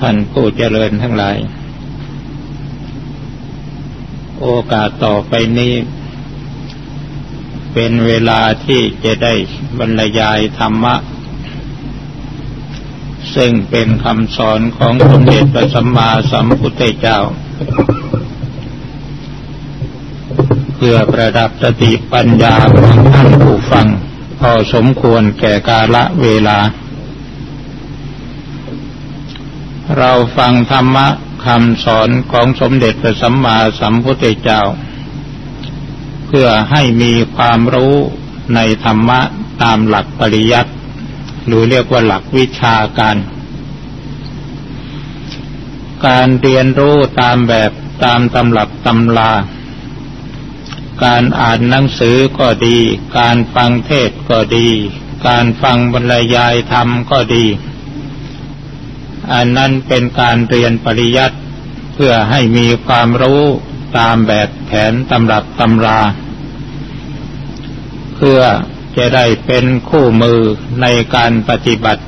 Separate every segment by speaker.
Speaker 1: ท่านผู้เจริญทั้งหลาย โอกาสต่อไปนี้ เป็นเวลาที่จะได้บรรยายธรรมะ ซึ่งเป็นคำสอนของสมเด็จพระสัมมาสัมพุทธเจ้า เพื่อประดับสติปัญญาของท่านผู้ฟัง พอสมควรแก่กาละเวลา เราฟังธรรมะคำสอนของสมเด็จพระสัมมาสัมพุทธเจ้า เพื่อให้มีความรู้ในธรรมะตามหลักปริยัติหรือเรียกว่าหลักวิชาการ การเรียนรู้ตามแบบตามตำรับตำลา การอ่านหนังสือก็ดี การฟังเทศก็ดี การฟังบรรยายธรรมก็ดี อันนั้นเป็นการเรียนปริยัติเพื่อให้มีความรู้ตามแบบแผนตำรับตำรา เพื่อจะได้เป็นคู่มือในการปฏิบัติ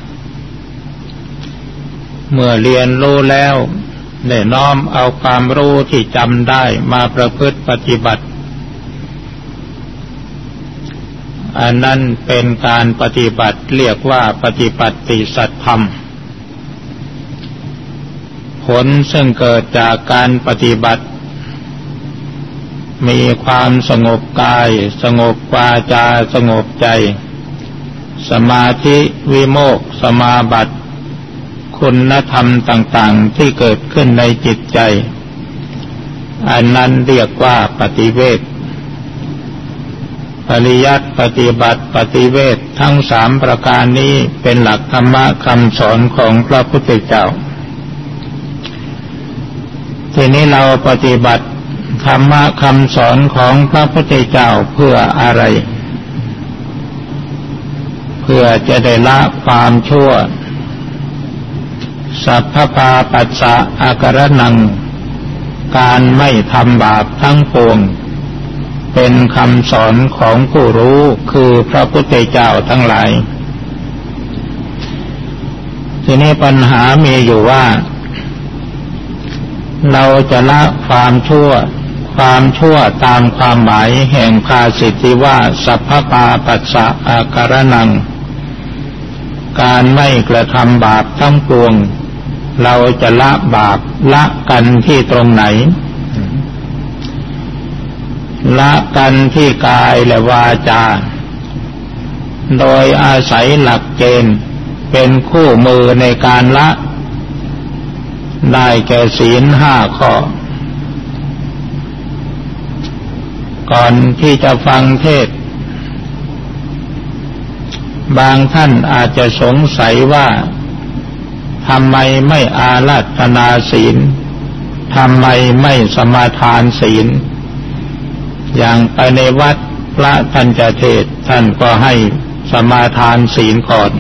Speaker 1: เมื่อเรียนรู้แล้วได้น้อมเอาความรู้ที่จำได้มาประพฤติปฏิบัติ อันนั้นเป็นการปฏิบัติเรียกว่าปฏิบัติสัตธรรม ผลซึ่งเกิดจากการปฏิบัติ มีความสงบกาย สงบวาจาสงบใจ สมาธิวิโมกสมาบัติ คุณธรรมต่างๆที่เกิดขึ้นในจิตใจ อันนั้นเรียกว่าปฏิเวทปริยัติปฏิบัติปฏิเวททั้งสามประการนี้เป็นหลักธรรมะคำสอนของพระพุทธเจ้า ทีนี้เราปฏิบัติธรรมะคำสอนของพระพุทธเจ้าเพื่ออะไร เพื่อจะได้ละความชั่ว สัพพปาปัสสะอาการนัง การไม่ทำบาปทั้งปวง เป็นคำสอนของผู้รู้คือพระพุทธเจ้าทั้งหลาย ทีนี้ปัญหามีอยู่ว่า เราจะละความชั่ว ความชั่วตามความหมายแห่งภาสิทธิว่าสัพพปาปัสสะอาการนัง การไม่กระทำบาปทั้งปวง เราจะละบาปละกันที่ตรงไหน ละกันที่กายและวาจา โดยอาศัยหลักเกณฑ์เป็นคู่มือในการละ ได้แก่ศีลห้าข้อ ก่อนที่จะฟังเทศ บางท่านอาจจะสงสัยว่าทำไมไม่อาราธนาศีลทำไมไม่สมาทานศีล อย่างไปในวัดพระท่านจะเทศท่านก็ให้สมาทานศีลก่อน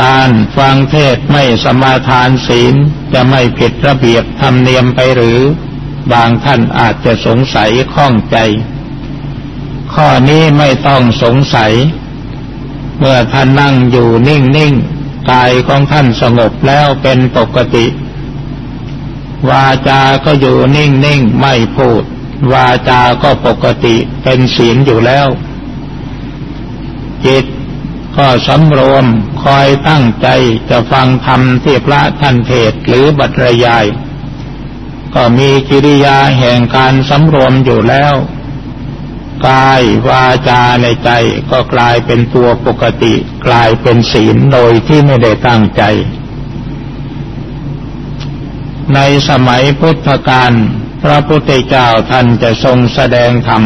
Speaker 1: การฟังเทศไม่สมาทานศีลจะไม่ผิดระเบียบธรรมเนียมไปหรือ บางท่านอาจจะสงสัยข้องใจ ข้อนี้ไม่ต้องสงสัย เมื่อท่านนั่งอยู่นิ่งๆกายของท่านสงบแล้วเป็นปกติ วาจาก็อยู่นิ่งๆไม่พูด วาจาก็ปกติเป็นศีลอยู่แล้วจิต ก็สำรวมคอยตั้งใจจะฟังธรรมที่พระท่านเทศหรือบัตรยาย ก็มีกิริยาแห่งการสำรวมอยู่แล้ว กายวาจาในใจก็กลายเป็นตัวปกติ กลายเป็นศีลโดยที่ไม่ได้ตั้งใจ ในสมัยพุทธกาลพระพุทธเจ้าท่านจะทรงแสดงธรรม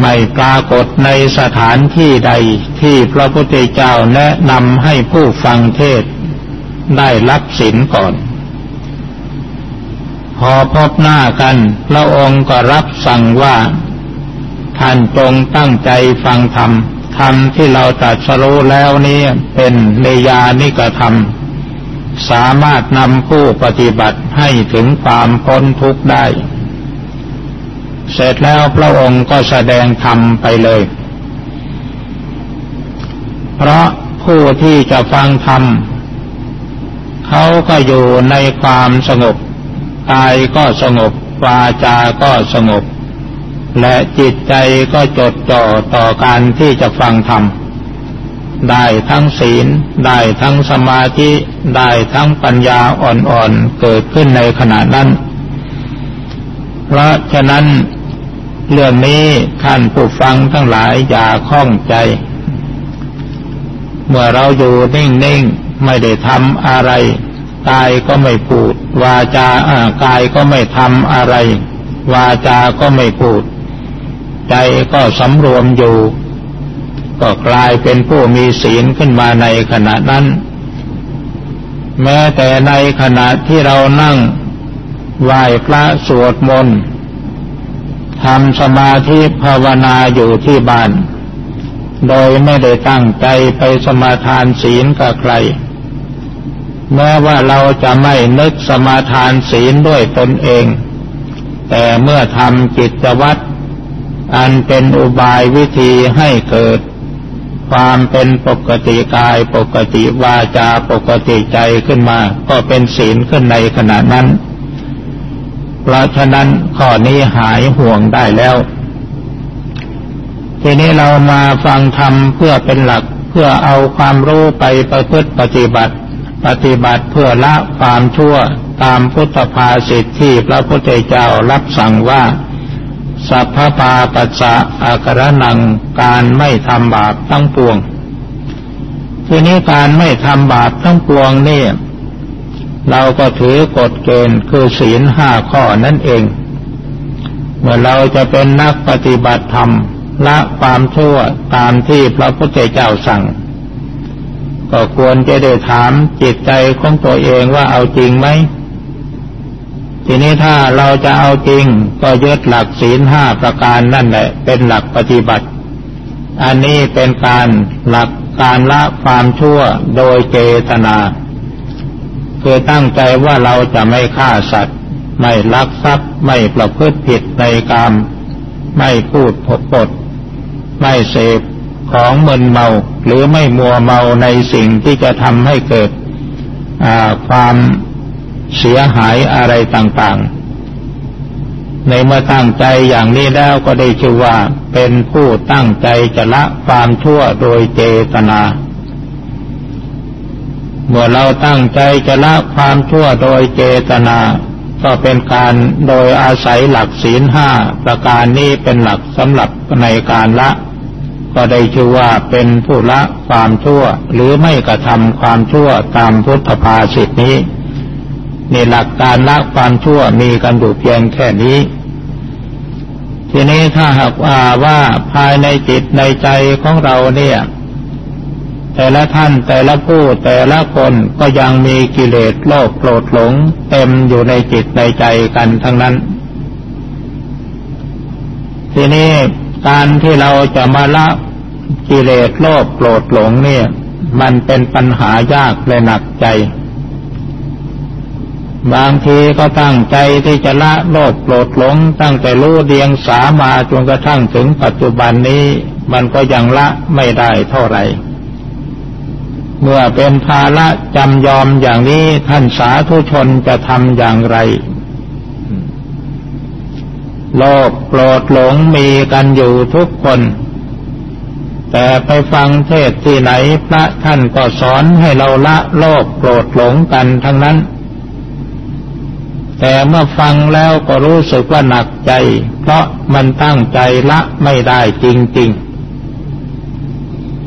Speaker 1: ไม่ปรากฏในสถานที่ใดที่พระพุทธเจ้าแนะนำให้ผู้ฟังเทศได้รับศีลก่อน พอพบหน้ากันพระองค์ก็รับสั่งว่า ท่านจงตั้งใจฟังธรรมธรรมที่เราตรัสรู้แล้วนี้เป็นเนยานิกธรรม สามารถนำผู้ปฏิบัติให้ถึงความพ้นทุกข์ได้ เสร็จแล้วพระองค์ก็แสดงธรรมไปเลย เพราะผู้ที่จะฟังธรรมเขาก็อยู่ในความสงบกายก็สงบวาจาก็สงบ และจิตใจก็จดจ่อต่อการที่จะฟังธรรมได้ทั้งศีล ได้ทั้งสมาธิ ได้ทั้งปัญญาอ่อนๆ เกิดขึ้นในขณะนั้น เพราะฉะนั้นเรื่องนี้ท่านผู้ฟังทั้งหลายอย่าข้องใจ เมื่อเราอยู่นิ่งๆไม่ได้ทำอะไรกายก็ไม่พูด วาจากายก็ไม่ทำอะไร วาจาก็ไม่พูด ใจก็สำรวมอยู่ ก็กลายเป็นผู้มีศีลขึ้นมาในขณะนั้น แม้แต่ในขณะที่เรานั่ง ไหว้พระสวดมนต์ทำสมาธิภาวนาอยู่ที่บ้าน โดยไม่ได้ตั้งใจไปสมาทานศีลกับใคร แม้ว่าเราจะไม่นึกสมาทานศีลด้วยตนเอง แต่เมื่อทำกิจวัตรอันเป็นอุบายวิธีให้เกิด ความเป็นปกติกายปกติวาจาปกติใจขึ้นมา ก็เป็นศีลขึ้นในขณะนั้น เพราะฉะนั้นข้อนี้หายห่วงได้แล้ว ทีนี้เรามาฟังธรรมเพื่อเป็นหลักเพื่อเอาความรู้ไปประพฤติปฏิบัติ ปฏิบัติเพื่อละความชั่วตามพุทธภาษิที่พระพุทธเจ้ารับสั่งว่า สัพพปาปัสสะอาการนังการไม่ทำบาปทั้งปวงทีนี้การไม่ทำบาปทั้งปวงนี่ เราก็ถือกฎเกณฑ์คือศีลห้าข้อนั่นเอง เมื่อเราจะเป็นนักปฏิบัติธรรมละความชั่วตามที่พระพุทธเจ้าสั่ง ก็ควรจะได้ถามจิตใจของตัวเองว่าเอาจริงไหมทีนี้ถ้าเราจะเอาจริงก็ยึดหลักศีลห้าประการนั่นแหละ เป็นหลักปฏิบัติ อันนี้เป็นการหลักการละความชั่วโดยเจตนา คือตั้งใจว่าเราจะไม่ฆ่าสัตว์ ไม่ลักทรัพย์ ไม่ประพฤติผิดในกรรมไม่พูดพปด ไม่เสพของมึนเมา หรือไม่มัวเมาในสิ่งที่จะทำให้เกิดความเสียหายอะไรต่างๆ ในเมื่อตั้งใจอย่างนี้แล้วก็ได้ชื่อว่าเป็นผู้ตั้งใจจะละความชั่วโดยเจตนา เมื่อเราตั้งใจจะละความชั่วโดยเจตนา ก็เป็นการโดยอาศัยหลักศีลห้าประการนี้เป็นหลักสำหรับในการละ ก็ได้ชื่อว่าเป็นผู้ละความชั่ว หรือไม่กระทำความชั่วตามพุทธภาษิตนี้ในหลักการละความชั่วมีกันอยู่เพียงแค่นี้ ทีนี้ถ้าหากว่าว่าภายในจิตในใจของเราเนี่ย แต่ละท่านแต่ละผู้แต่ละคนก็ยังมีกิเลสโลภโกรธหลง เต็มอยู่ในจิตในใจกันทั้งนั้น ทีนี้การที่เราจะมาละกิเลสโลภโกรธหลงเนี่ย มันเป็นปัญหายากและหนักใจ บางทีก็ตั้งใจที่จะละโลภโกรธหลง ตั้งแต่รู้เดียงสามาจนกระทั่งถึงปัจจุบันนี้ มันก็ยังละไม่ได้เท่าไหร่ เมื่อเป็นภาระจำยอมอย่างนี้ท่านสาธุชนจะทำอย่างไร โลภโกรธหลงมีกันอยู่ทุกคน แต่ไปฟังเทศที่ไหนพระท่านก็สอนให้เราละโลภโกรธหลงกันทั้งนั้น แต่เมื่อฟังแล้วก็รู้สึกว่าหนักใจ เพราะมันตั้งใจละไม่ได้จริงๆ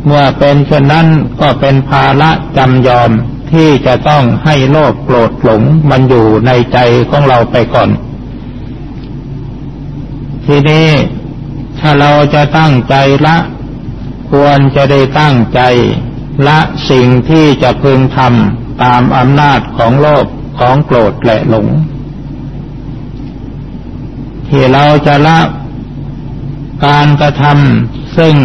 Speaker 1: เมื่อเป็นเช่นนั้นก็เป็นภาระจำยอมที่จะต้องให้โลภโกรธหลงมันอยู่ในใจของเราไปก่อน ทีนี้ถ้าเราจะตั้งใจละ ควรจะได้ตั้งใจ ละสิ่งที่จะพึงทำตามอำนาจของโลภของโกรธและหลง ที่เราจะละการกระทำซึ่ง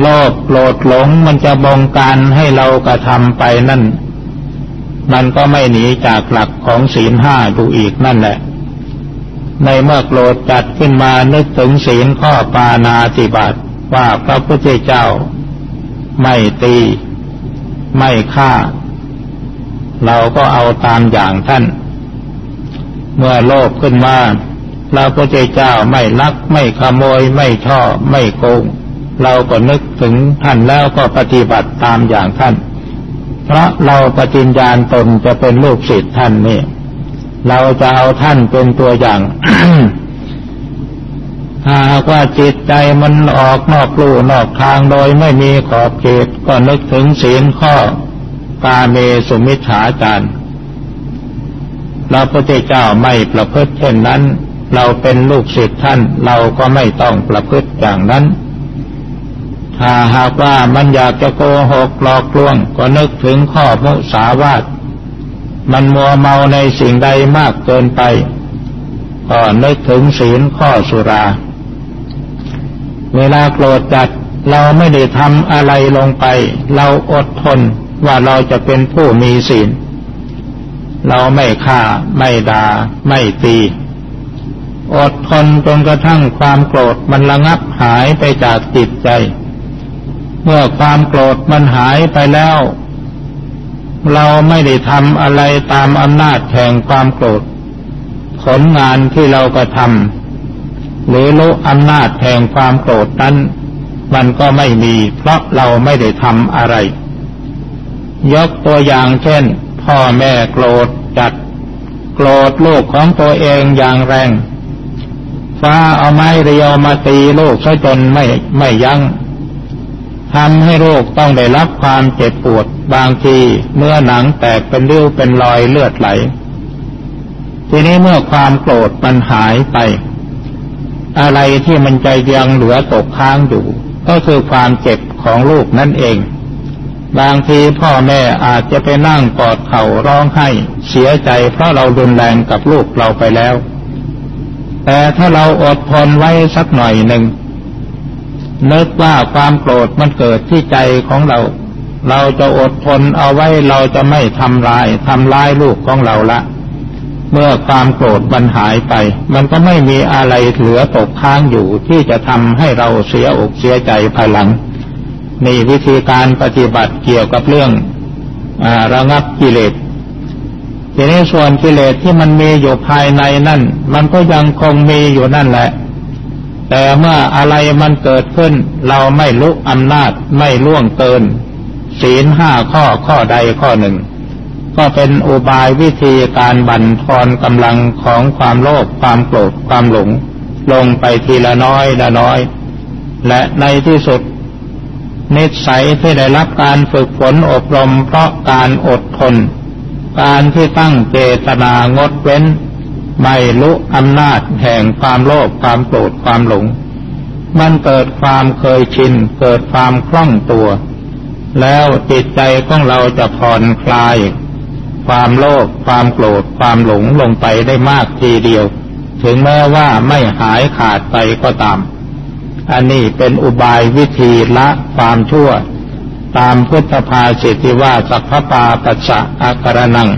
Speaker 1: โลภโกรธหลงมันจะบงการให้เรากระทำไปนั่น มันก็ไม่หนีจากหลักของศีลห้าดูอีกนั่นแหละ ในเมื่อโกรธจัดขึ้นมานึกถึงศีลข้อปานาติบาตว่าพระพุทธเจ้า ไม่ตี ไม่ฆ่า เราก็เอาตามอย่างท่าน เมื่อโลภขึ้นมาเราก็ใจเจ้าไม่ลักไม่ขโมยไม่ช่อไม่โกง เราก็นึกถึงท่านแล้วก็ปฏิบัติตามอย่างท่าน เพราะเราปฏิญญาณตนจะเป็นลูกศิษย์ท่านนี่ เราจะเอาท่านเป็นตัวอย่างหากว่าจิตใจมันออกนอกลู่นอกทางโดยไม่มีขอบเขตก็นึกถึงศีลข้อกาเมสุมิชฌาจารเราพระเจ้าไม่ประพฤติเช่นนั้น เราเป็นลูกศิษย์ท่าน เราก็ไม่ต้องประพฤติอย่างนั้น ถ้าหากว่ามันอยากจะโกหกหลอกลวง ก็นึกถึงข้อมุสาวาทมันมัวเมาในสิ่งใดมากเกินไป ก็นึกถึงศีลข้อสุรา เวลาโกรธจัดเราไม่ได้ทำอะไรลงไป เราอดทนว่าเราจะเป็นผู้มีศีล เราไม่ฆ่า ไม่ด่า ไม่ตี อดทนจนกระทั่งความโกรธมันระงับหายไปจากจิตใจ เมื่อความโกรธมันหายไปแล้ว เราไม่ได้ทำอะไรตามอำนาจแห่งความโกรธ ผลงานที่เราก็ทำหรือรู้อำนาจแห่งความโกรธนั้น มันก็ไม่มี เพราะเราไม่ได้ทำอะไร ยกตัวอย่างเช่น พ่อแม่โกรธจัด โกรธลูกของตัวเองอย่างแรง ฟ้าเอาไม้เรียวมาตีลูกซะจนไม่ไม่ยัง้ง ทำให้ลูกต้องได้รับความเจ็บปวดบางทีเมื่อหนังแตกเป็นริ้วเป็นรอยเลือดไหล ทีนี้เมื่อความโกรธมันหายไป อะไรที่มันใจยังเหลือตกค้างอยู่ ก็คือความเจ็บของลูกนั่นเอง บางทีพ่อแม่อาจจะไปนั่งกอดเข่าร้องไห้เสียใจเพราะเราดุนแรงกับลูกเราไปแล้ว แต่ถ้าเราอดทนไว้สักหน่อยหนึ่ง นึกว่าความโกรธมันเกิดที่ใจของเรา เราจะอดทนเอาไว้เราจะไม่ทำลายทำลายลูกของเราละ เมื่อความโกรธมันหายไป มันก็ไม่มีอะไรเหลือตกค้างอยู่ที่จะทำให้เราเสียอกเสียใจภายหลังนี่วิธีการปฏิบัติเกี่ยวกับเรื่องอระงับกิเลสทีนี้ส่วนกิเลสที่มันมีอยู่ภายในนั่น มันก็ยังคงมีอยู่นั่นแหละ แต่เมื่ออะไรมันเกิดขึ้น เราไม่ลุกอำนาจไม่ล่วงเกิน ศีลห้าข้อข้อใดข้อหนึ่ง ก็เป็นอุบายวิธีการบั่นทอนกำลังของความโลภความโกรธความหลง ลงไปทีละน้อยละน้อย และในที่สุด นิสัยที่ได้รับการฝึกฝนอบรมเพราะการอดทน การที่ตั้งเจตนางดเว้น ไม่ลุอำนาจแห่งความโลภความโกรธความหลง มันเกิดความเคยชิน เกิดความคล่องตัว แล้วจิตใจของเราจะผ่อนคลาย ความโลภความโกรธความหลงลงไปได้มากทีเดียว ถึงแม้ว่าไม่หายขาดไปก็ตาม อันนี้เป็นอุบายวิธีละความชั่ว ตามพุทธภาสิติว่าสัพพปาปัสสะอาการนัง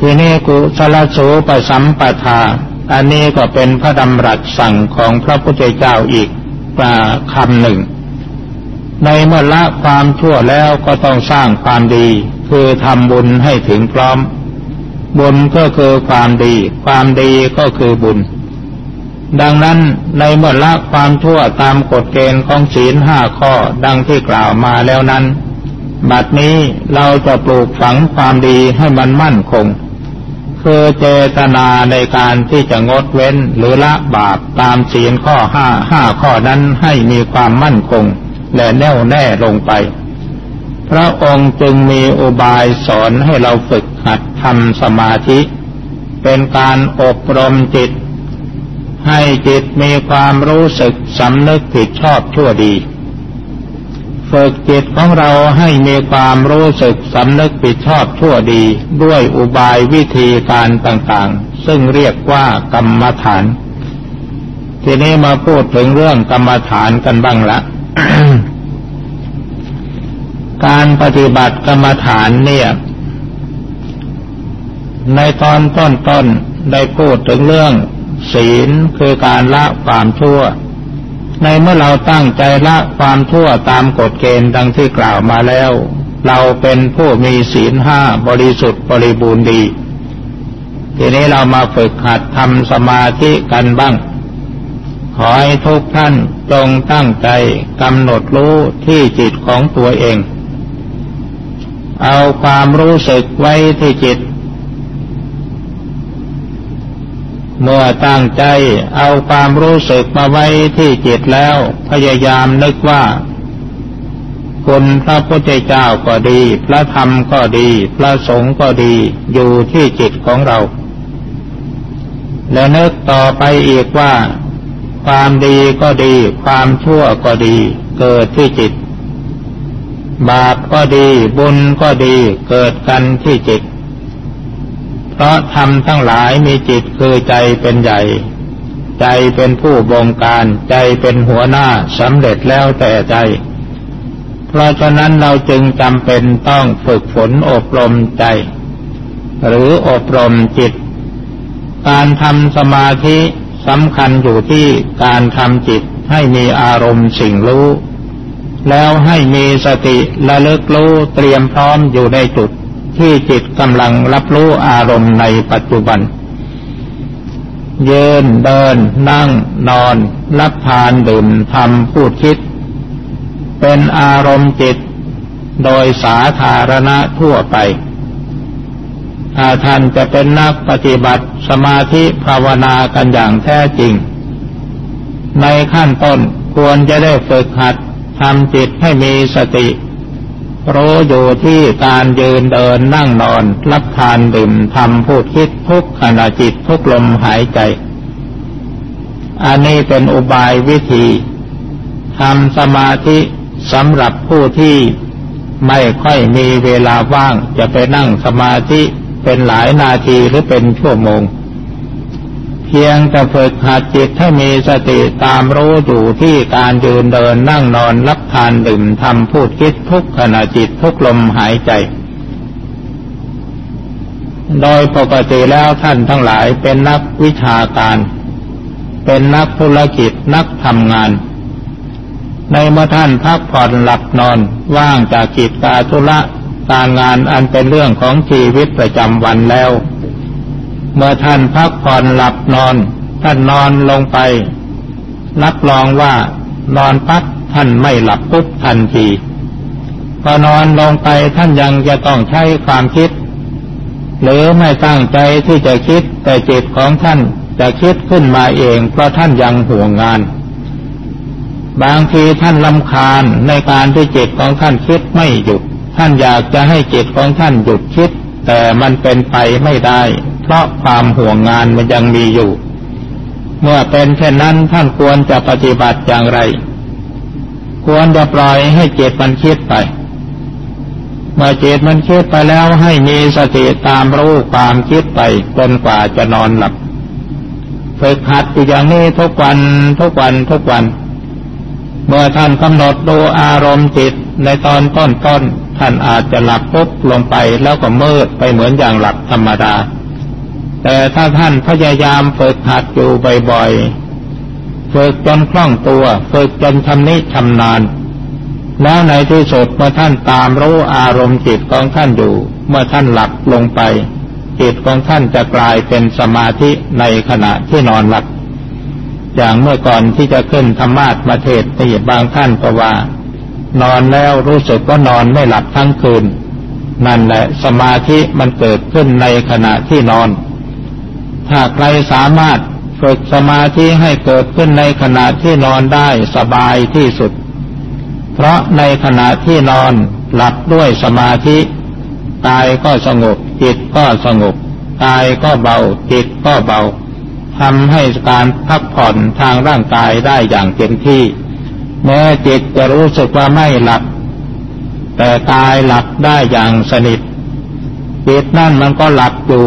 Speaker 1: ทีนี้กุสลสูปสัมปทา อันนี้ก็เป็นพระดำรัสสั่งของพระพุทธเจ้าอีกคำหนึ่ง ในเมื่อละความชั่วแล้วก็ต้องสร้างความดี คือทำบุญให้ถึงพร้อม บุญก็คือความดี ความดีก็คือบุญ ดังนั้นในเมื่อละความชั่วตามกฎเกณฑ์ของศีลห้าข้อดังที่กล่าวมาแล้วนั้น บัดนี้เราจะปลูกฝังความดีให้มันมั่นคง คือเจตนาในการที่จะงดเว้นหรือละบาปตามศีลข้อห้าห้าข้อนั้นให้มีความมั่นคง และแน่วแน่ลงไป พระองค์จึงมีอุบายสอนให้เราฝึกหัดทำสมาธิ เป็นการอบรมจิต ให้จิตมีความรู้สึกสำนึกผิดชอบชั่วดี ฝึกจิตของเราให้มีความรู้สึกสำนึกผิดชอบชั่วดีด้วยอุบายวิธีการต่างๆ ซึ่งเรียกว่ากรรมฐาน ทีนี้มาพูดถึงเรื่องกรรมฐานกันบ้างละการปฏิบัติกรรมฐานเนี่ย ในตอนต้นๆได้พูดถึงเรื่อง ศีลคือการละความชั่ว ในเมื่อเราตั้งใจละความทั่วตามกฎเกณฑ์ดังที่กล่าวมาแล้ว เราเป็นผู้มีศีลห้าบริสุทธิ์บริบูรณ์ดี ทีนี้เรามาฝึกหัดทำสมาธิกันบ้าง ขอให้ทุกท่านจงตั้งใจกำหนดรู้ที่จิตของตัวเอง เอาความรู้สึกไว้ที่จิต เมื่อตั้งใจเอาความรู้สึกมาไว้ที่จิตแล้ว พยายามนึกว่า คุณพระพุทธเจ้าก็ดี พระธรรมก็ดี พระสงฆ์ก็ดี อยู่ที่จิตของเรา และนึกต่อไปอีกว่า ความดีก็ดี ความชั่วก็ดี เกิดที่จิต บาปก็ดี บุญก็ดี เกิดกันที่จิต เพราะธรรมทั้งหลายมีจิตคือใจเป็นใหญ่ ใจเป็นผู้บงการใจเป็นหัวหน้าสำเร็จแล้วแต่ใจ เพราะฉะนั้นเราจึงจำเป็นต้องฝึกฝนอบรมใจ หรืออบรมจิต การทำสมาธิสำคัญอยู่ที่การทำจิตให้มีอารมณ์สิ่งรู้ แล้วให้มีสติระลึกรู้เตรียมพร้อมอยู่ในจุด ที่จิตกำลังรับรู้อารมณ์ในปัจจุบัน ยืนเดิน นั่ง นอน รับทานดื่มทำพูดคิด เป็นอารมณ์จิต โดยสาธารณะทั่วไป ถ้าท่านจะเป็นนักปฏิบัติสมาธิภาวนากันอย่างแท้จริง ในขั้นต้นควรจะได้ฝึกหัดทำจิตให้มีสติ รู้อยู่ที่การยืนเดินนั่งนอน รับทานดื่มทำพูดคิดทุกขณะจิตทุกลมหายใจ อันนี้เป็นอุบายวิธีทำสมาธิสำหรับผู้ที่ไม่ค่อยมีเวลาว่าง จะไปนั่งสมาธิเป็นหลายนาทีหรือเป็นชั่วโมง เพียงแต่ฝึกหัดจิตให้มีสติตามรู้อยู่ที่การยืนเดินนั่งนอนรับทานดื่มทำพูดคิดทุกขณะจิตทุกลมหายใจ โดยปกติแล้วท่านทั้งหลายเป็นนักวิชาการ เป็นนักธุรกิจนักทำงาน ในเมื่อท่านพักผ่อนหลับนอนว่างจากกิจการธุระการงานอันเป็นเรื่องของชีวิตประจำวันแล้ว เมื่อท่านพักผ่อนหลับนอน ท่านนอนลงไป รับรองว่านอนพักท่านไม่หลับปุ๊บทันทีพอนอนลงไปท่านยังจะต้องใช้ความคิด หรือไม่ตั้งใจที่จะคิดแต่จิตของท่านจะคิดขึ้นมาเองเพราะท่านยังห่วงงาน บางทีท่านลำคาญในการที่จิตของท่านคิดไม่หยุด ท่านอยากจะให้จิตของท่านหยุดคิด แต่มันเป็นไปไม่ได้ เพราะความห่วงงานมันยังมีอยู่ เมื่อเป็นเช่นนั้นท่านควรจะปฏิบัติอย่างไร ควรจะปล่อยให้จิตมันคิดไปเมื่อจิตมันคิดไปแล้วให้มีสติตามรู้ความคิดไปจนกว่าจะนอนหลับฝึกหัดอย่างนี้ทุกวันทุกวันทุกวัน เมื่อท่านกำหนดดูอารมณ์จิตในตอนต้นต้นท่านอาจจะหลับปุ๊บลงไปแล้วก็มืดไปเหมือนอย่างหลับธรรมดา แต่ถ้าท่านพยายามฝึกหัดอยู่บ่อยๆฝึกจนคล่องตัวฝึกจนชำนิชำนาญแล้วในที่สุดเมื่อท่านตามรู้อารมณ์จิตของท่านอยู่ เมื่อท่านหลับลงไป จิตของท่านจะกลายเป็นสมาธิในขณะที่นอนหลับ อย่างเมื่อก่อนที่จะขึ้นธรรมาทมาเทศนี่บางท่านก็ว่า นอนแล้วรู้สึกว่านอนไม่หลับทั้งคืน นั่นแหละสมาธิมันเกิดขึ้นในขณะที่นอน ถ้าใครสามารถฝึกสมาธิให้เกิดขึ้นในขณะที่นอนได้สบายที่สุด เพราะในขณะที่นอนหลับด้วยสมาธิกายก็สงบ จิตก็สงบกายก็เบา จิตก็เบาทำให้การพักผ่อนทางร่างกายได้อย่างเต็มที่ แม้จิตจะรู้สึกว่าไม่หลับ แต่กายหลับได้อย่างสนิทจิตนั่นมันก็หลับอยู่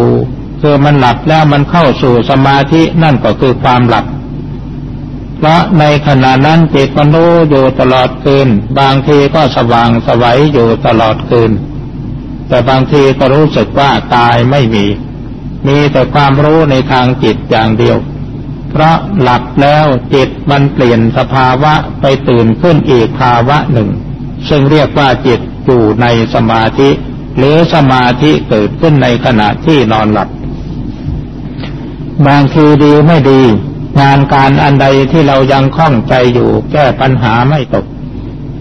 Speaker 1: คือมันหลับแล้วมันเข้าสู่สมาธินั่นก็คือความหลับ เพราะในขณะนั้นจิตมันรู้อยู่ตลอดคืน บางทีก็สว่างสวัยอยู่ตลอดคืน แต่บางทีก็รู้สึกว่ากายไม่มี มีแต่ความรู้ในทางจิตอย่างเดียว เพราะหลับแล้วจิตมันเปลี่ยนสภาวะไปตื่นขึ้นอีกภาวะหนึ่ง ซึ่งเรียกว่าจิตอยู่ในสมาธิ หรือสมาธิเกิดขึ้นในขณะที่นอนหลับ บางทีดีไม่ดี งานการอันใดที่เรายังคล่องใจอยู่แก้ปัญหาไม่ตก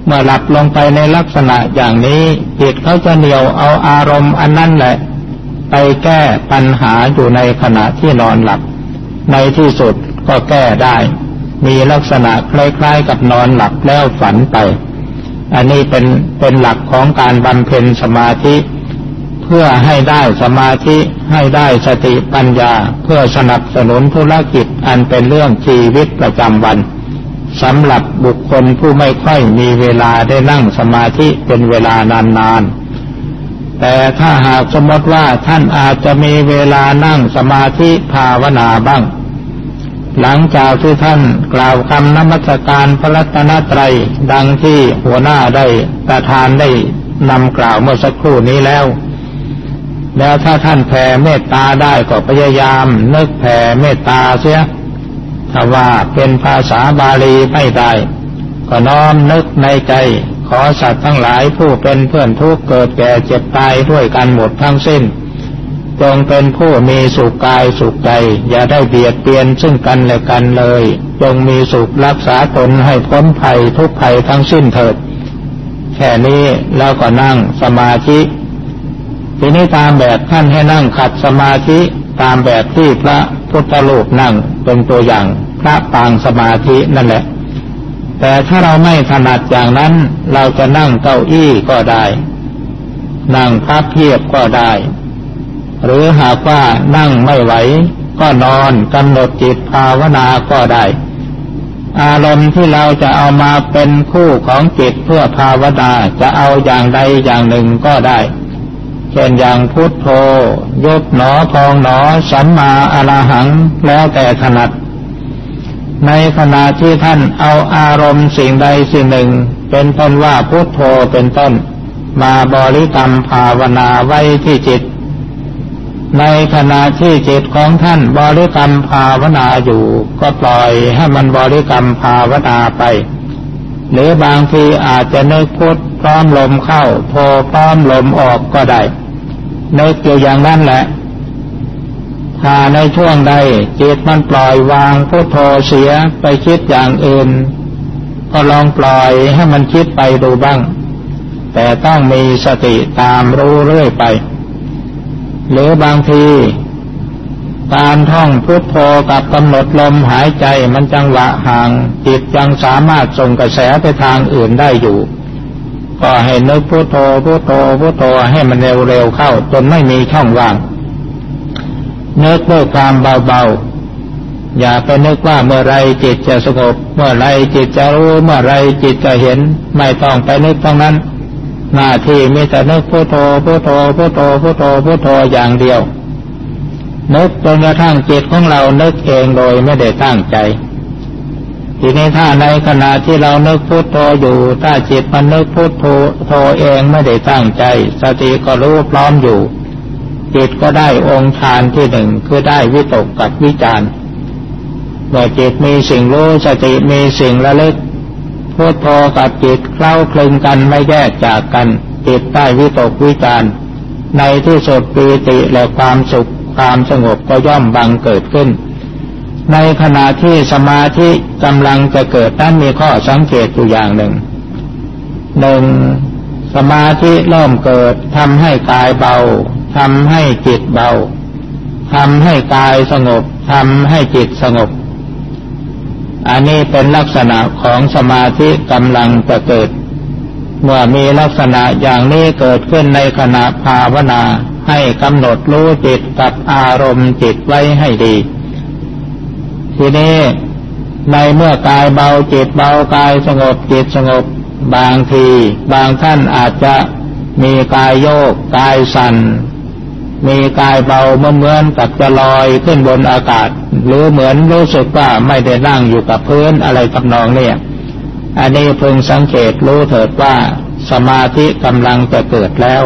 Speaker 1: เมื่อหลับลงไปในลักษณะอย่างนี้จิตเขาจะเหนียวเอาอารมณ์อันนั้นแหละ ไปแก้ปัญหาอยู่ในขณะที่นอนหลับ ในที่สุดก็แก้ได้ มีลักษณะคล้ายๆกับนอนหลับแล้วฝันไป อันนี้เป็นเป็นหลักของการบำเพ็ญสมาธิ เพื่อให้ได้สมาธิให้ได้สติปัญญา เพื่อสนับสนุนธุรกิจอันเป็นเรื่องชีวิตประจำวันสำหรับบุคคลผู้ไม่ค่อยมีเวลาได้นั่งสมาธิเป็นเวลานานๆ แต่ถ้าหากสมมติว่าท่านอาจจะมีเวลานั่งสมาธิภาวนาบ้าง หลังจากที่ท่านกล่าวคำนมัสการพระรัตนตรัยดังที่หัวหน้าได้ประธานได้นำกล่าวเมื่อสักครู่นี้แล้ว แล้วถ้าท่านแผ่เมตตาได้ก็พยายาม นึกแผ่เมตตาเสีย ถ้าว่าเป็นภาษาบาลีไม่ได้ ก็น้อมนึกในใจ ขอสัตว์ทั้งหลายผู้เป็นเพื่อนทุกเกิดแก่เจ็บตายด้วยกันหมดทั้งสิ้น จงเป็นผู้มีสุขกายสุขใจ อย่าได้เบียดเบียนซึ่งกันและกันเลย จงมีสุขรักษาตนให้พ้นภัยทุกภัยทั้งสิ้นเถิด แค่นี้แล้วก็นั่งสมาธิ ทีนี้ตามแบบท่านให้นั่งขัดสมาธิตามแบบที่พระพุทธรูปนั่งเป็นตัวอย่างพระปางสมาธินั่นแหละ แต่ถ้าเราไม่ถนัดอย่างนั้น เราจะนั่งเก้าอี้ก็ได้ นั่งพับเพียบก็ได้ หรือหากว่านั่งไม่ไหวก็นอนกำหนดจิตภาวนาก็ได้ อารมณ์ที่เราจะเอามาเป็นคู่ของจิตเพื่อภาวนาจะเอาอย่างใดอย่างหนึ่งก็ได้ เช่นอย่างพุทโธยกหนอพองหนอ สัมมาอรหังแล้วแต่ถนัด ในขณะที่ท่านเอาอารมณ์สิ่งใดสิ่งหนึ่ง เป็นต้นว่าพุทโธเป็นต้น มาบริกรรมภาวนาไว้ที่จิต ในขณะที่จิตของท่านบริกรรมภาวนาอยู่ ก็ปล่อยให้มันบริกรรมภาวนาไป หรือบางทีอาจจะนึกพุทพร้อมลมเข้าโทพร้อมลมออกก็ได้นึกอยู่อย่างนั้นแหละ ถ้าในช่วงใดจิตมันปล่อยวางพุทโธเสียไปคิดอย่างอื่น ก็ลองปล่อยให้มันคิดไปดูบ้าง แต่ต้องมีสติตามรู้เรื่อยไป หรือบางที การท่องพุทโธกับกำหนดลมหายใจมันจังหวะห่างจิตยังสามารถส่งกระแสไปทางอื่นได้อยู่ ก็ให้นึกพุทโธพุทโธพุทโธให้มันเร็วๆเข้าจนไม่มีช่องว่างนึกด้วยความเบาๆ อย่าไปนึกว่าเมื่อไรจิตจะสงบ เมื่อไรจิตจะรู้เมื่อไรจิตจะเห็น ไม่ต้องไปนึกตรงนั้น หน้าที่มีแต่นึกพุทโธพุทโธพุทโธพุทโธพุทโธอย่างเดียว นึกจนกระทั่งจิตของเรานึกเองโดยไม่ได้ตั้งใจทีนี้ถ้าในขณะที่เรานึกพุทโธอยู่ ถ้าจิตมันนึกพุทโธโธเองไม่ได้ตั้งใจ สติก็รู้พร้อมอยู่ จิตก็ได้องค์ฌานที่หนึ่งคือได้วิตกกับวิจารเมื่อจิตมีสิ่งรู้สติมีสิ่งระลึกพุทโธกับจิตเคล้าคลึงกันไม่แยกจากกัน จิตใต้วิตกวิจารในที่สุดปีติและความสุข ความสงบก็ย่อมบังเกิดขึ้น ในขณะที่สมาธิกำลังจะเกิดนั้นมีข้อสังเกตอยู่อย่างหนึ่งหนึ่งสมาธิเริ่มเกิดทำให้กายเบาทำให้จิตเบาทำให้กายสงบทำให้จิตสงบ อันนี้เป็นลักษณะของสมาธิกำลังจะเกิด เมื่อมีลักษณะอย่างนี้เกิดขึ้นในขณะภาวนา ให้กำหนดรู้จิตกับอารมณ์จิตไว้ให้ดี ทีนี้ในเมื่อกายเบาจิตเบากายสงบจิตสงบบางที บางท่านอาจจะมีกายโยกกายสั่นมีกายเบาเหมือนเหมือนกับจะลอยขึ้นบนอากาศ หรือเหมือนรู้สึกว่าไม่ได้นั่งอยู่กับพื้นอะไรทำนองเนี่ย อันนี้พึงสังเกตรู้เถิดว่าสมาธิกำลังจะเกิดแล้ว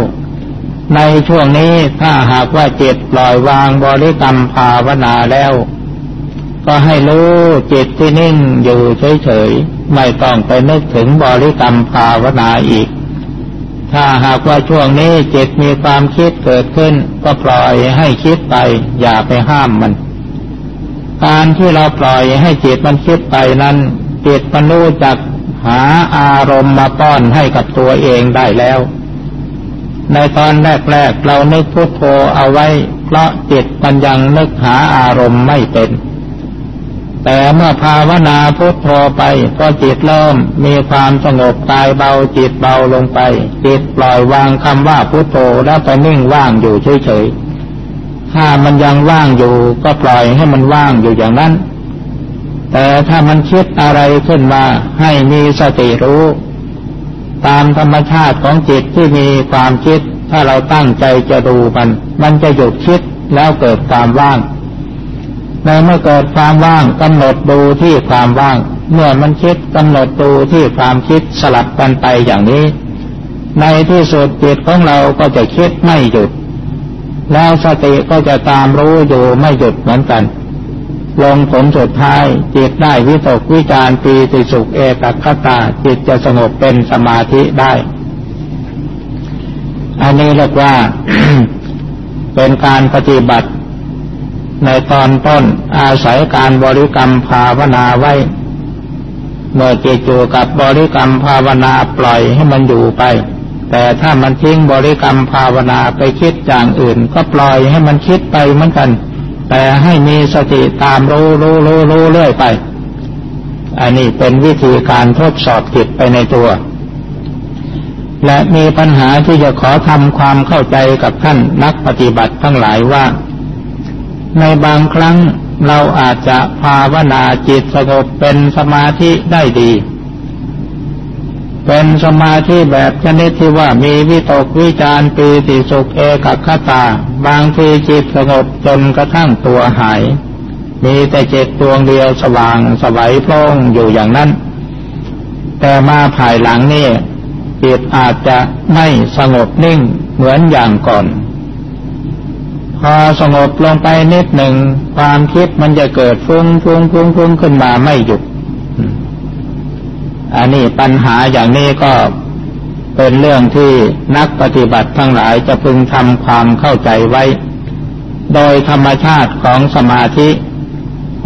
Speaker 1: ในช่วงนี้ถ้าหากว่าจิตปล่อยวางบริกรรมภาวนาแล้ว ก็ให้รู้จิตที่นิ่งอยู่เฉยๆ ไม่ต้องไปนึกถึงบริกรรมภาวนาอีก ถ้าหากว่าช่วงนี้จิตมีความคิดเกิดขึ้น ก็ปล่อยให้คิดไป อย่าไปห้ามมัน การที่เราปล่อยให้จิตมันคิดไปนั้นจิตมันรู้จัก หาอารมณ์มาป้อนให้กับตัวเองได้แล้ว ในตอนแรกๆเรานึกพุทโธเอาไว้ เพราะจิตมันยังนึกหาอารมณ์ไม่เป็น แต่เมื่อภาวนาพุทโธไปพอจิตเริ่มมีความสงบกายเบาจิตเบาลงไป จิตปล่อยวางคำว่าพุทโธแล้วไปนิ่งว่างอยู่เฉยๆถ้ามันยังว่างอยู่ก็ปล่อยให้มันว่างอยู่อย่างนั้น แต่ถ้ามันคิดอะไรขึ้นมาให้มีสติรู้ ตามธรรมชาติของจิตที่มีความคิด ถ้าเราตั้งใจจะดูมัน มันจะหยุดคิดแล้วเกิดความว่างในเมื่อเกิดความว่างกำหนดดูที่ความว่าง เมื่อมันคิดกำหนดดูที่ความคิดสลับกันไปอย่างนี้ ในที่สุดจิตของเราก็จะคิดไม่หยุด แล้วสติก็จะตามรู้อยู่ไม่หยุดเหมือนกัน ลงผลสุดท้ายจิตได้วิตกวิจารปีติสุขเอตัคตาจิตจะสงบเป็นสมาธิได้ อันนี้เรียกว่าเป็นการปฏิบัติ ในตอนต้นอาศัยการบริกรรมภาวนาไว้ เมื่อจิตอยู่กับบริกรรมภาวนาปล่อยให้มันอยู่ไป แต่ถ้ามันทิ้งบริกรรมภาวนาไปคิดอย่างอื่น ก็ปล่อยให้มันคิดไปเหมือนกัน แต่ให้มีสติตามรู้รู้รู้รู้เรื่อยไป อันนี้เป็นวิธีการทดสอบจิตไปในตัว และมีปัญหาที่จะขอทำความเข้าใจกับท่านนักปฏิบัติทั้งหลายว่า ในบางครั้งเราอาจจะภาวนาจิตสงบเป็นสมาธิได้ดี เป็นสมาธิแบบชนิดที่ว่ามีวิตกวิจารปีติสุขเอกคตา บางทีจิตสงบจนกระทั่งตัวหาย มีแต่จิตดวงเดียวสว่างสวัยโพล่งอยู่อย่างนั้น แต่มาภายหลังนี่จิตอาจจะไม่สงบนิ่งเหมือนอย่างก่อน พอสงบลงไปนิดหนึ่งความคิดมันจะเกิดฟุ้งฟุ้งฟุ้งฟุ้งขึ้นมาไม่หยุด อันนี้ปัญหาอย่างนี้ก็เป็นเรื่องที่นักปฏิบัติทั้งหลายจะพึงทำความเข้าใจไว้ โดยธรรมชาติของสมาธิ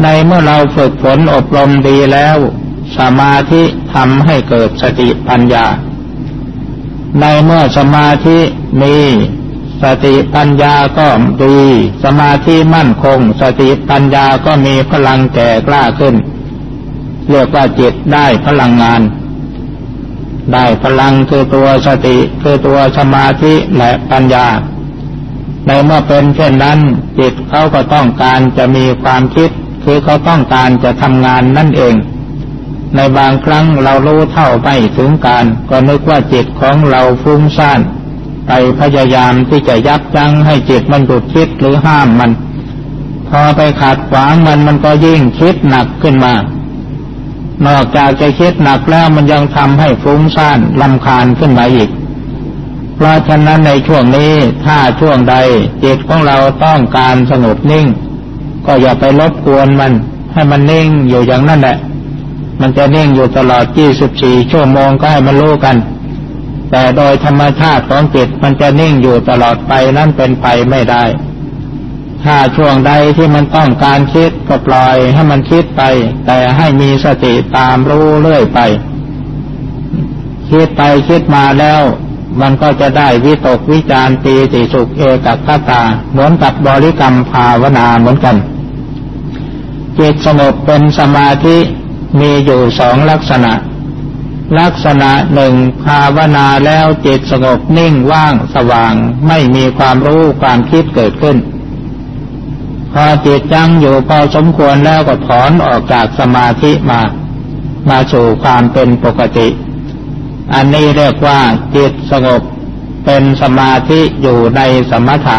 Speaker 1: ในเมื่อเราฝึกฝนอบรมดีแล้ว สมาธิทำให้เกิดสติปัญญา ในเมื่อสมาธิมีสติปัญญาก็ดี สมาธิมั่นคง สติปัญญาก็มีพลังแก่กล้าขึ้น เรียกว่าจิตได้พลังงาน ได้พลังคือตัวสติคือตัวสมาธิและปัญญา ในเมื่อเป็นเช่นนั้น จิตเขาก็ต้องการจะมีความคิด คือเขาต้องการจะทำงานนั่นเอง ในบางครั้งเรารู้เท่าไม่ถึงการ ก็นึกว่าจิตของเราฟุ้งซ่านไปพยายามที่จะยับยั้งให้จิตมันหยุดคิดหรือห้ามมัน พอไปขัดขวางมันมันก็ยิ่งคิดหนักขึ้นมา นอกจากจะคิดหนักแล้วมันยังทำให้ฟุ้งซ่านลำคาญขึ้นมาอีก เพราะฉะนั้นในช่วงนี้ถ้าช่วงใดจิตของเราต้องการสงบนิ่ง ก็อย่าไปรบกวนมัน ให้มันนิ่งอยู่อย่างนั้นแหละ มันจะนิ่งอยู่ตลอด 24 ชั่วโมงก็ให้มันรู้กัน แต่โดยธรรมชาติของจิตมันจะนิ่งอยู่ตลอดไปนั่นเป็นไปไม่ได้ ถ้าช่วงใดที่มันต้องการคิดก็ปล่อยให้มันคิดไป แต่ให้มีสติตามรู้เรื่อยไป คิดไปคิดมาแล้ว มันก็จะได้วิตกวิจารปีติสุขเอกัคตา เหมือนกับบริกรรมภาวนาเหมือนกันจิตสงบเป็นสมาธิมีอยู่สองลักษณะ ลักษณะหนึ่งภาวนาแล้วจิตสงบนิ่งว่างสว่าง ไม่มีความรู้ความคิดเกิดขึ้น พอจิตจังอยู่พอสมควรแล้วก็ถอนออกจากสมาธิมา มาสู่ความเป็นปกติ อันนี้เรียกว่าจิตสงบเป็นสมาธิอยู่ในสมถะ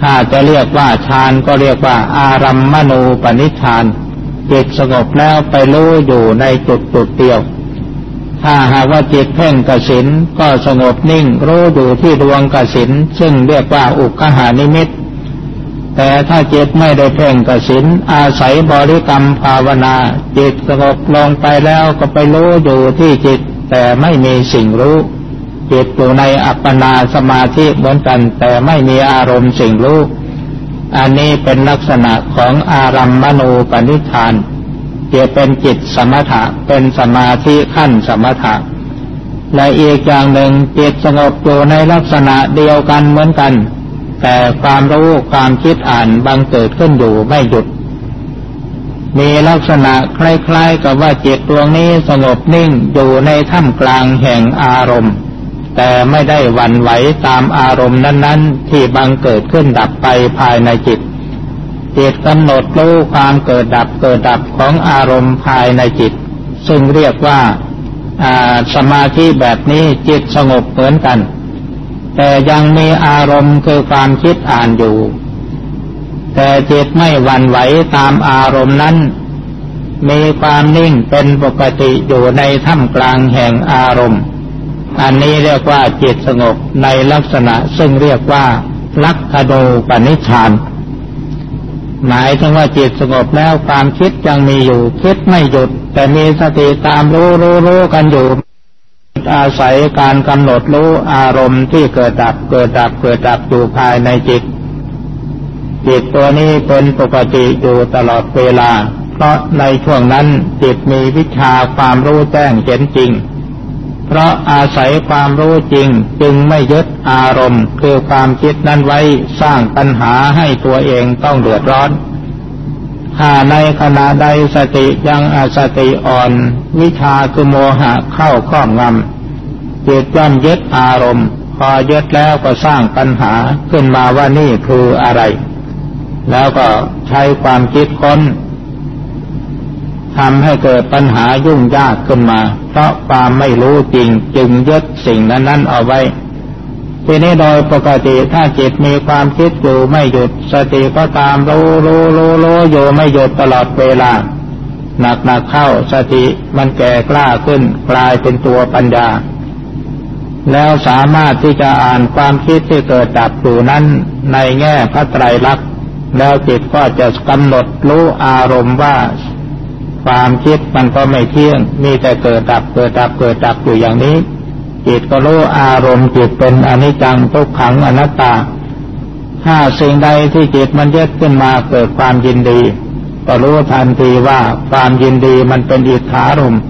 Speaker 1: ถ้าจะเรียกว่าฌานก็เรียกว่า อารัมมณูปนิชานจิตสงบแล้วไปรู้อยู่ในจุดจุดเดียว ถ้าหากว่าจิตเพ่งกสินก็สงบนิ่งรู้อยู่ที่ดวงกสินซึ่งเรียกว่าอุกขหานิมิต แต่ถ้าจิตไม่ได้เพ่งกสินอาศัยบริกรรมภาวนา จิตสงบลงไปแล้วก็ไปรู้อยู่ที่จิต แต่ไม่มีสิ่งรู้ จิตอยู่ในอัปปนาสมาธิเหมือนกัน แต่ไม่มีอารมณ์สิ่งรู้ อันนี้เป็นลักษณะของอารัมมณูปนิธานจะเป็นจิตสมถะเป็นสมาธิขั้นสมถะและอีกอย่างหนึ่งจิตสงบอยู่ในลักษณะเดียวกันเหมือนกัน แต่ความรู้ความคิดอ่านบังเกิดขึ้นอยู่ไม่หยุด มีลักษณะคล้ายๆกับว่าจิตดวงนี้สงบนิ่งอยู่ในท่ามกลางแห่งอารมณ์ แต่ไม่ได้หวั่นไหวตามอารมณ์นั้น ๆ ที่บังเกิดขึ้นดับไปภายในจิต จิตกำหนดรู้ความเกิดดับเกิดดับของอารมณ์ภายในจิต ซึ่งเรียกว่าสมาธิแบบนี้จิตสงบเหมือนกัน แต่ยังมีอารมณ์คือความคิดอ่านอยู่ แต่จิตไม่หวั่นไหวตามอารมณ์นั้น มีความนิ่งเป็นปกติอยู่ในท่ามกลางแห่งอารมณ์ อันนี้เรียกว่าจิตสงบในลักษณะซึ่งเรียกว่า ลักขโดปนิชานหมายถึงว่าจิตสงบแล้วความคิดยังมีอยู่ คิดไม่หยุด แต่มีสติตามรู้รู้รู้กันอยู่ อาศัยการกำหนดรู้อารมณ์ที่เกิดดับเกิดดับเกิดดับอยู่ภายในจิต จิตตัวนี้เป็นปกติอยู่ตลอดเวลา เพราะในช่วงนั้นจิตมีวิชาความรู้แจ้งเห็นจริง เพราะอาศัยความรู้จริงจึงไม่ยึดอารมณ์ คือความคิดนั้นไว้สร้างปัญหาให้ตัวเองต้องเดือดร้อนถ้าในขณะใดสติยังอาสติอ่อน วิชาคือโมหะเข้าครอบงำ จิตย่อมยึดอารมณ์ พอยึดแล้วก็สร้างปัญหาขึ้นมาว่านี่คืออะไร แล้วก็ใช้ความคิดค้นทำให้เกิดปัญหายุ่งยากขึ้นมา เพราะความไม่รู้จริงจึงยึดสิ่งนั้นๆเอาไว้ทีนี้โดยปกติถ้าจิตมีความคิดอยู่ไม่หยุด สติก็ตามรู้รู้รู้รู้อยู่ไม่หยุดตลอดเวลาหนักหนักเข้าสติมันแก่กล้าขึ้นกลายเป็นตัวปัญญา แล้วสามารถที่จะอ่านความคิดที่เกิดดับอยู่นั้นในแง่พระไตรลักษณ์แล้วจิตก็จะกำหนดรู้อารมณ์ว่าความคิดมันก็ไม่เที่ยง มีแต่เกิดดับเกิดดับเกิดดับอยู่อย่างนี้ จิตก็รู้อารมณ์จิตเป็นอนิจจังทุกขังอนัตตา ถ้าสิ่งใดที่จิตมันยึดขึ้นมาเกิดความยินดี ก็รู้ทันทีว่าความยินดีมันเป็นอิทธารมณ์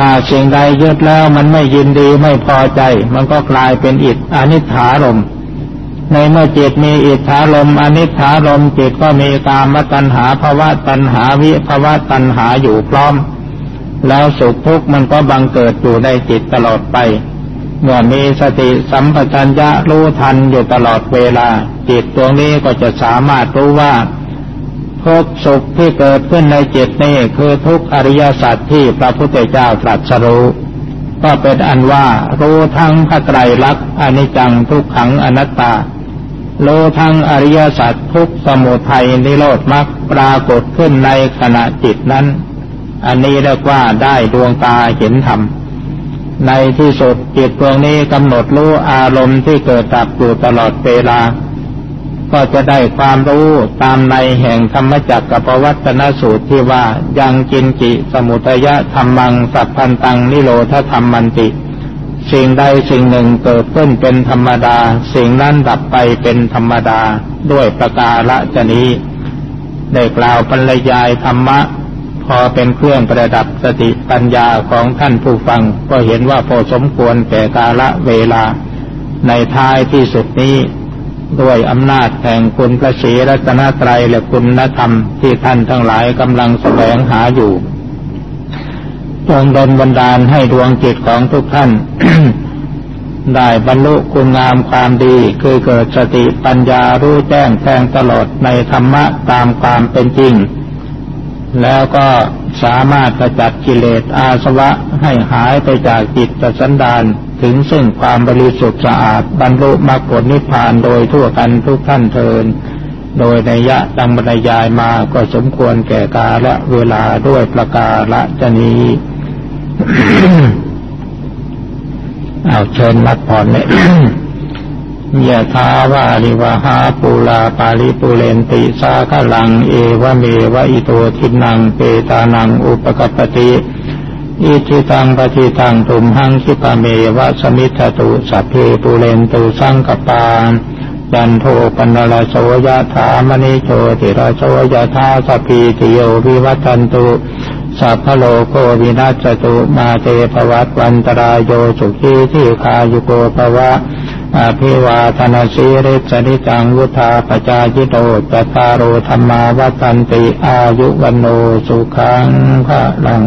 Speaker 1: ถ้าสิ่งใดยึดแล้วมันไม่ยินดีไม่พอใจ มันก็กลายเป็นอิทอนิธารมในเมื่อจิตมีอิทธารมอนิธารมจิตก็มีกามตัณหาภาวะตัณหาวิภาวะตัณหาอยู่พร้อม แล้วสุขทุกข์มันก็บังเกิดอยู่ในจิตตลอดไป เมื่อมีสติสัมปชัญญะรู้ทันอยู่ตลอดเวลา จิตตรงนี้ก็จะสามารถรู้ว่า ทุกสุขที่เกิดขึ้นในจิตนี่คือทุกอริยสัจที่พระพุทธเจ้าตรัสรู้ ก็เป็นอันว่ารู้ทั้งพระไตรลักษณ์อนิจจังทุกขังอนัตตารู้ทั้งอริยสัจทุกสมุทัยนิโรธมรรคปรากฏขึ้นในขณะจิตนั้น อันนี้เรียกว่าได้ดวงตาเห็นธรรม ในที่สุดจิตดวงนี้กำหนดรู้อารมณ์ที่เกิดดับอยู่ตลอดเวลา ก็จะได้ความรู้ตามในแห่งธรรมจักรกับวัตนสูตรที่ว่ายังกินจิสมุทยะธรรมังสัพพันตังนิโรธธรรมมันติ สิ่งใดสิ่งหนึ่งเกิดขึ้นเป็นธรรมดา สิ่งนั้นดับไปเป็นธรรมดาด้วยประกาละจนี้ได้กล่าวบรรยายธรรมะ พอเป็นเครื่องประดับสติปัญญาของท่านผู้ฟังก็เห็นว่าพอสมควรแก่กาละเวลา ในท้ายที่สุดนี้ ด้วยอำนาจแห่งคุณพระศรีรัตนตรัยและคุณธรรมที่ท่านทั้งหลายกำลังแสวงหาอยู่จงดลบันดาลให้ดวงจิตของทุกท่าน ได้บรรลุคุณงามความดีคือเกิดสติปัญญารู้แจ้งแทงตลอดในธรรมะตามความเป็นจริง แล้วก็สามารถกระจัดกิเลสอาสวะให้หายไปจากจิตสันดาน ถึงซึ่งความบริสุทธิ์สะอาดบรรลุมรรคผลนิพพานโดยทั่วกันทุกท่านเทิน โดยนัยยะดังบรรยายมาก็สมควรแก่กาลและเวลาด้วยประการฉะนี้เอาเชิญรับพรเลยยะถาวาริวะหาปูราปะริปูเรนติสาคะรัง เอวะเมวะอิโตทินนังเปตานังอุปะกัปปะติ อิจฉิตังปัตถิตังตุมหัง ขิปปะเมวะ สะมิชฌะตุสัพเพปูเรนตุสังกัปปา จันโทปัณณะระโสยะถา มะณิโชติระโสยะถา สัพพีติโยวิวัชชันตุสัพพะโรโค วินัสสะตุมาเต ภะวัตวันตะราโยสุขีทีฆายุโก ภะวะ อะภิวาทะนะสีลิสสะ นิจจังวุฑฒาปะจายิโน จัตตาโรธัมมาวัฑฒันติอายุวัณโณ สุขัง พะลัง